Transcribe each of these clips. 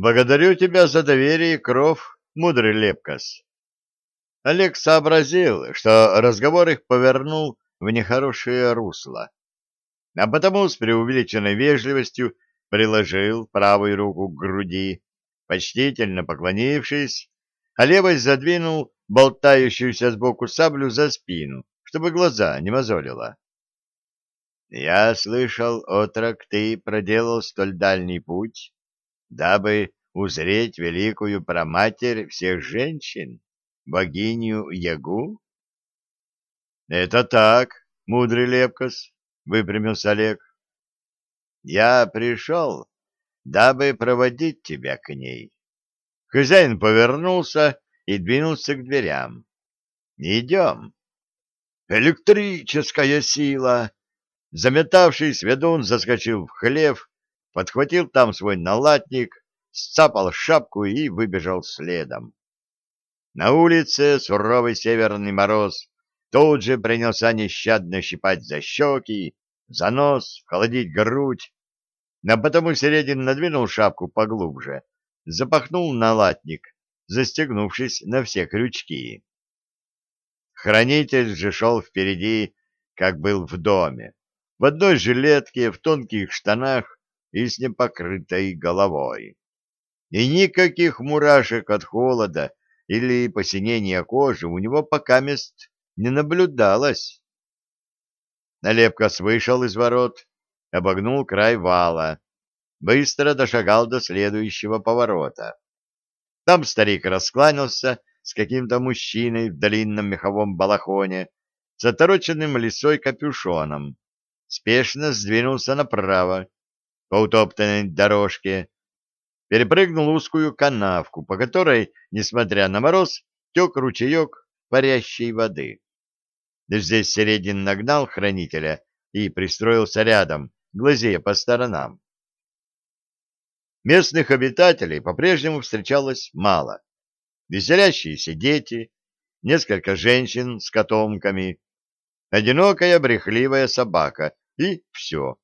Благодарю тебя за доверие, Кров, мудрый Лепкас. Олег сообразил, что разговор их повернул в нехорошее русло, а потому с преувеличенной вежливостью приложил правую руку к груди, почтительно поклонившись, а левой задвинул болтающуюся сбоку саблю за спину, чтобы глаза не мозолило. — Я слышал, отрок, ты проделал столь дальний путь, дабы узреть великую проматерь всех женщин, богиню Ягу? — Это так, мудрый Лепкос, — выпрямился Олег. — Я пришел, дабы проводить тебя к ней. Хозяин повернулся и двинулся к дверям. — Идем. — Электрическая сила! Заметавшись, ведун заскочил в хлев, подхватил там свой налатник, сцапал шапку и выбежал следом. На улице суровый северный мороз тут же принялся нещадно щипать за щеки, за нос, холодить грудь, а потому Середин надвинул шапку поглубже, запахнул налатник, застегнувшись на все крючки. Хранитель же шел впереди, как был в доме в одной жилетке, в тонких штанах и с непокрытой головой. И никаких мурашек от холода или посинения кожи у него пока мест не наблюдалось. Налепкос вышел из ворот, обогнул край вала, быстро дошагал до следующего поворота. Там старик раскланялся с каким-то мужчиной в длинном меховом балахоне, с отороченным лисой капюшоном, спешно сдвинулся направо по утоптанной дорожке, перепрыгнул узкую канавку, по которой, несмотря на мороз, тек ручеек парящей воды. Здесь Середин нагнал хранителя и пристроился рядом, глазея по сторонам. Местных обитателей по-прежнему встречалось мало. Веселящиеся дети, несколько женщин с котомками, одинокая брехливая собака и все.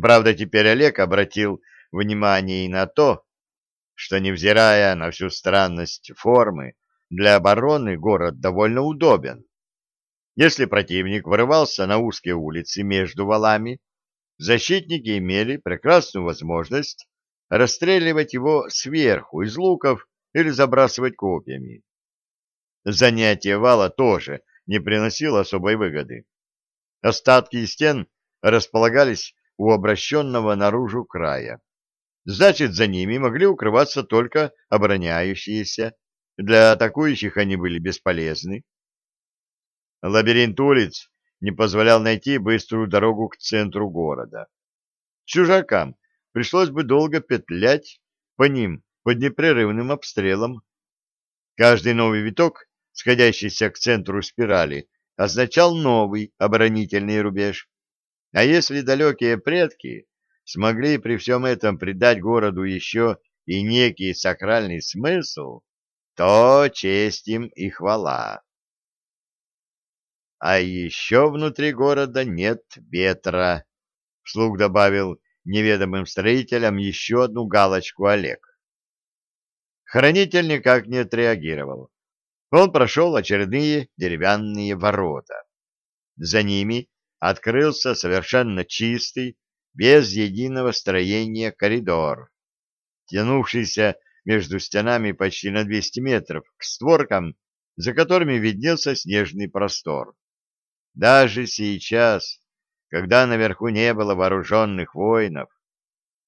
Правда, теперь Олег обратил внимание и на то, что, невзирая на всю странность формы, для обороны город довольно удобен. Если противник вырывался на узкие улицы между валами, защитники имели прекрасную возможность расстреливать его сверху из луков или забрасывать копьями. Занятие вала тоже не приносило особой выгоды. Остатки стен располагались у обращенного наружу края. Значит, за ними могли укрываться только обороняющиеся. Для атакующих они были бесполезны. Лабиринт улиц не позволял найти быструю дорогу к центру города. Чужакам пришлось бы долго петлять по ним под непрерывным обстрелом. Каждый новый виток, сходящийся к центру спирали, означал новый оборонительный рубеж. А если далекие предки смогли при всем этом придать городу еще и некий сакральный смысл, то честь им и хвала. А еще внутри города нет ветра, — вслух добавил неведомым строителям еще одну галочку Олег. Хранитель никак не отреагировал. Он прошел очередные деревянные ворота. За ними открылся совершенно чистый, без единого строения коридор, тянувшийся между стенами почти на 200 метров к створкам, за которыми виднелся снежный простор. Даже сейчас, когда наверху не было вооруженных воинов,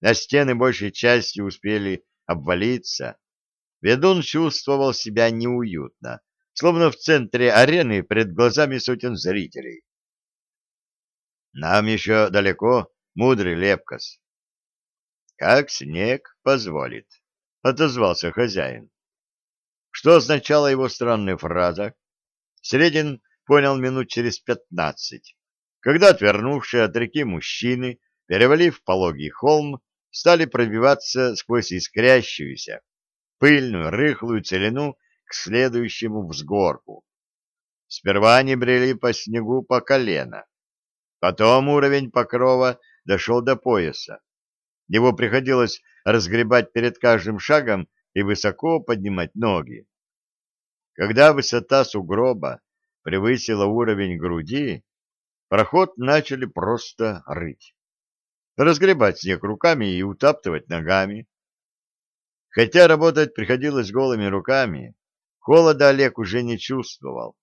а стены большей частью успели обвалиться, ведун чувствовал себя неуютно, словно в центре арены перед глазами сотен зрителей. Нам еще далеко, мудрый Лепкос. Как снег позволит, — отозвался хозяин. Что означала его странная фраза? Средин понял минут через пятнадцать, когда отвернувшие от реки мужчины, перевалив пологий холм, стали пробиваться сквозь искрящуюся, пыльную, рыхлую целину к следующему взгорку. Сперва они брели по снегу по колено, Потом уровень покрова дошел до пояса. Его приходилось разгребать перед каждым шагом и высоко поднимать ноги. Когда высота сугроба превысила уровень груди, проход начали просто рыть. Разгребать снег руками и утаптывать ногами. Хотя работать приходилось голыми руками, холода Олег уже не чувствовал.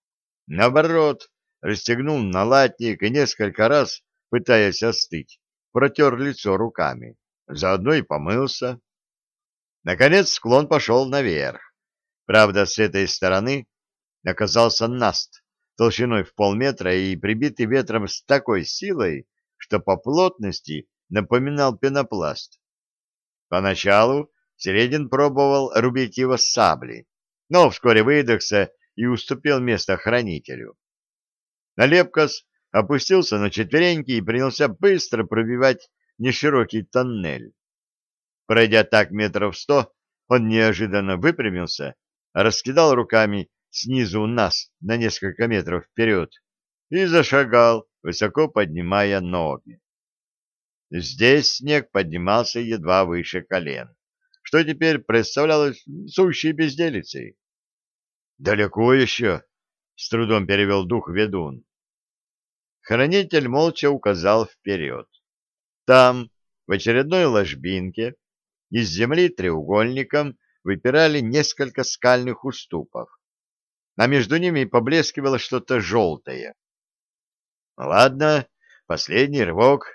Наоборот, расстегнул налатник и несколько раз, пытаясь остыть, протер лицо руками, заодно и помылся. Наконец склон пошел наверх. Правда, с этой стороны оказался наст, толщиной в полметра и прибитый ветром с такой силой, что по плотности напоминал пенопласт. Поначалу Середин пробовал рубить его сабли, но вскоре выдохся и уступил место хранителю. Налепкос опустился на четвереньки и принялся быстро пробивать неширокий тоннель. Пройдя так метров сто, он неожиданно выпрямился, раскидал руками снизу нас на несколько метров вперед и зашагал, высоко поднимая ноги. Здесь снег поднимался едва выше колен, что теперь представлялось сущей безделицей. «Далеко еще?» — с трудом перевел дух ведун. Хранитель молча указал вперед. Там, в очередной ложбинке, из земли треугольником выпирали несколько скальных уступов, а между ними поблескивало что-то желтое. Ладно, последний рывок.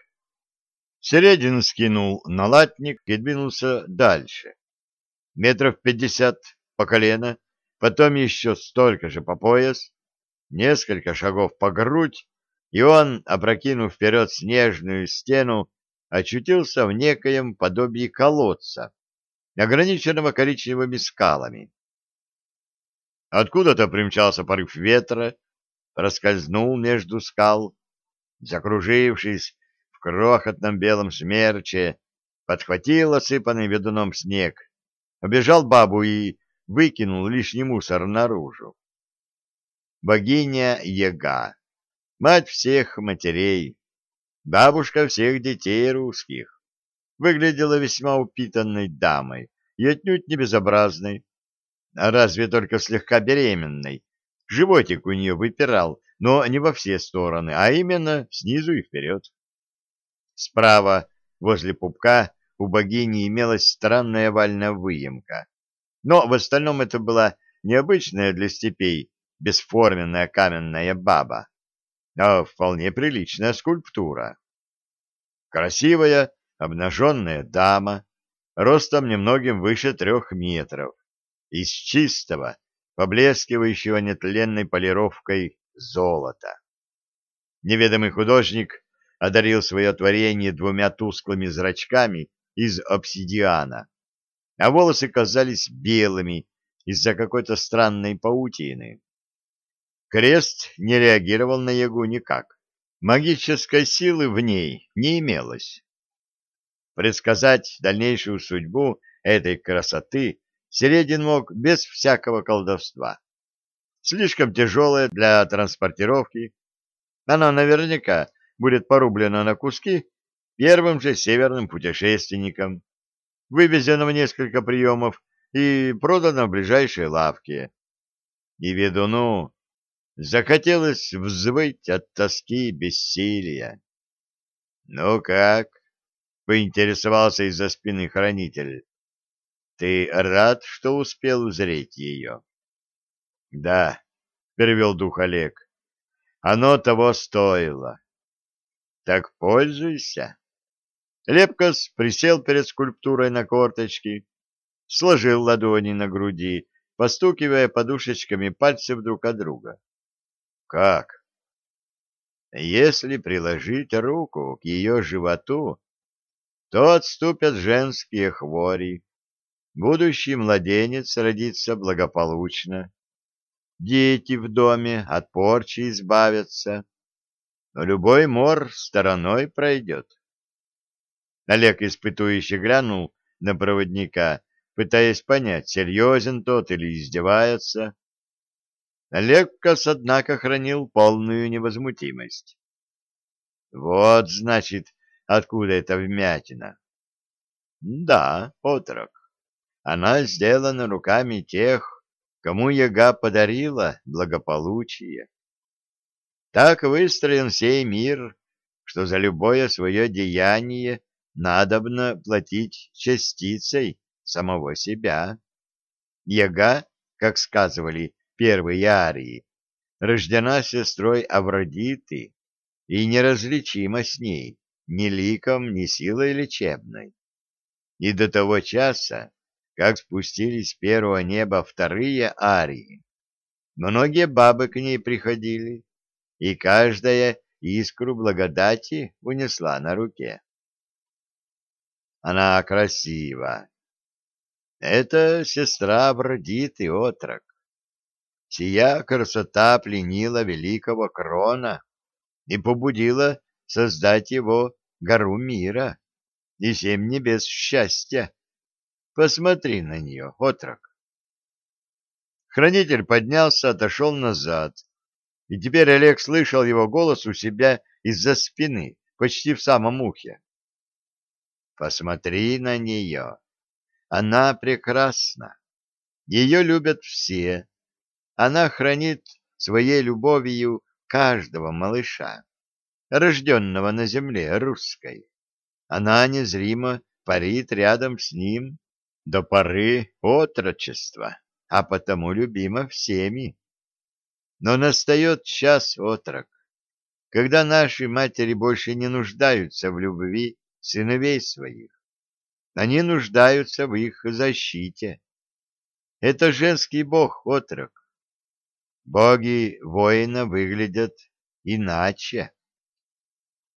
Середин скинул налатник и двинулся дальше. Метров пятьдесят по колено, потом еще столько же по пояс, несколько шагов по грудь, и он, опрокинув вперед снежную стену, очутился в некоем подобии колодца, ограниченного коричневыми скалами. Откуда-то примчался порыв ветра, проскользнул между скал, закружившись в крохотном белом смерче, подхватил осыпанный ведуном снег, обежал бабу и выкинул лишний мусор наружу. Богиня Ега, мать всех матерей, Бабушка всех детей русских выглядела весьма упитанной дамой и отнюдь не безобразной, а разве только слегка беременной. Животик у нее выпирал, но не во все стороны, а именно снизу и вперед. Справа, возле пупка, у богини имелась странная овальная выемка. Но в остальном это была необычная для степей бесформенная каменная баба, а вполне приличная скульптура. Красивая обнаженная дама, ростом немногим выше трех метров, из чистого, поблескивающего нетленной полировкой золота. Неведомый художник одарил свое творение двумя тусклыми зрачками из обсидиана, а волосы казались белыми из-за какой-то странной паутины. Крест не реагировал на ягу никак. Магической силы в ней не имелось. Предсказать дальнейшую судьбу этой красоты Середин мог без всякого колдовства. Слишком тяжелая для транспортировки, она наверняка будет порублена на куски первым же северным путешественником, вывезена в несколько приемов и продана в ближайшей лавке. И ведуну Захотелось взвыть от тоски и бессилия. — Ну как? — поинтересовался из-за спины хранитель. — Ты рад, что успел узреть ее? — Да, — перевел дух Олег. — Оно того стоило. — Так пользуйся. Лепкос присел перед скульптурой на корточки, сложил ладони на груди, постукивая подушечками пальцев друг от друга. Как? Если приложить руку к ее животу, то отступят женские хвори, будущий младенец родится благополучно, дети в доме от порчи избавятся, но любой мор стороной пройдет. Олег испытующе глянул на проводника, пытаясь понять, серьезен тот или издевается. Леккос, однако, хранил полную невозмутимость. Вот, значит, откуда эта вмятина. Да, отрок. Она сделана руками тех, кому яга подарила благополучие. Так выстроен сей мир, что за любое свое деяние надобно платить частицей самого себя. Яга, как сказывали первые арии, рождена сестрой Авродиты и неразличима с ней ни ликом, ни силой лечебной. И до того часа, как спустились с первого неба вторые арии, многие бабы к ней приходили, и каждая искру благодати унесла на руке. Она красива. Это сестра Бродиты, отрок. Сия красота пленила великого крона и побудила создать его гору мира и семь небес счастья. Посмотри на нее, отрок. Хранитель поднялся, отошел назад, и теперь Олег слышал его голос у себя из-за спины, почти в самом ухе. Посмотри на нее. Она прекрасна. Ее любят все. Она хранит своей любовью каждого малыша, рожденного на земле русской. Она незримо парит рядом с ним до поры отрочества, а потому любима всеми. Но настает час отрок, когда наши матери больше не нуждаются в любви сыновей своих. Они нуждаются в их защите. Это женский бог отрок. Боги воина выглядят иначе.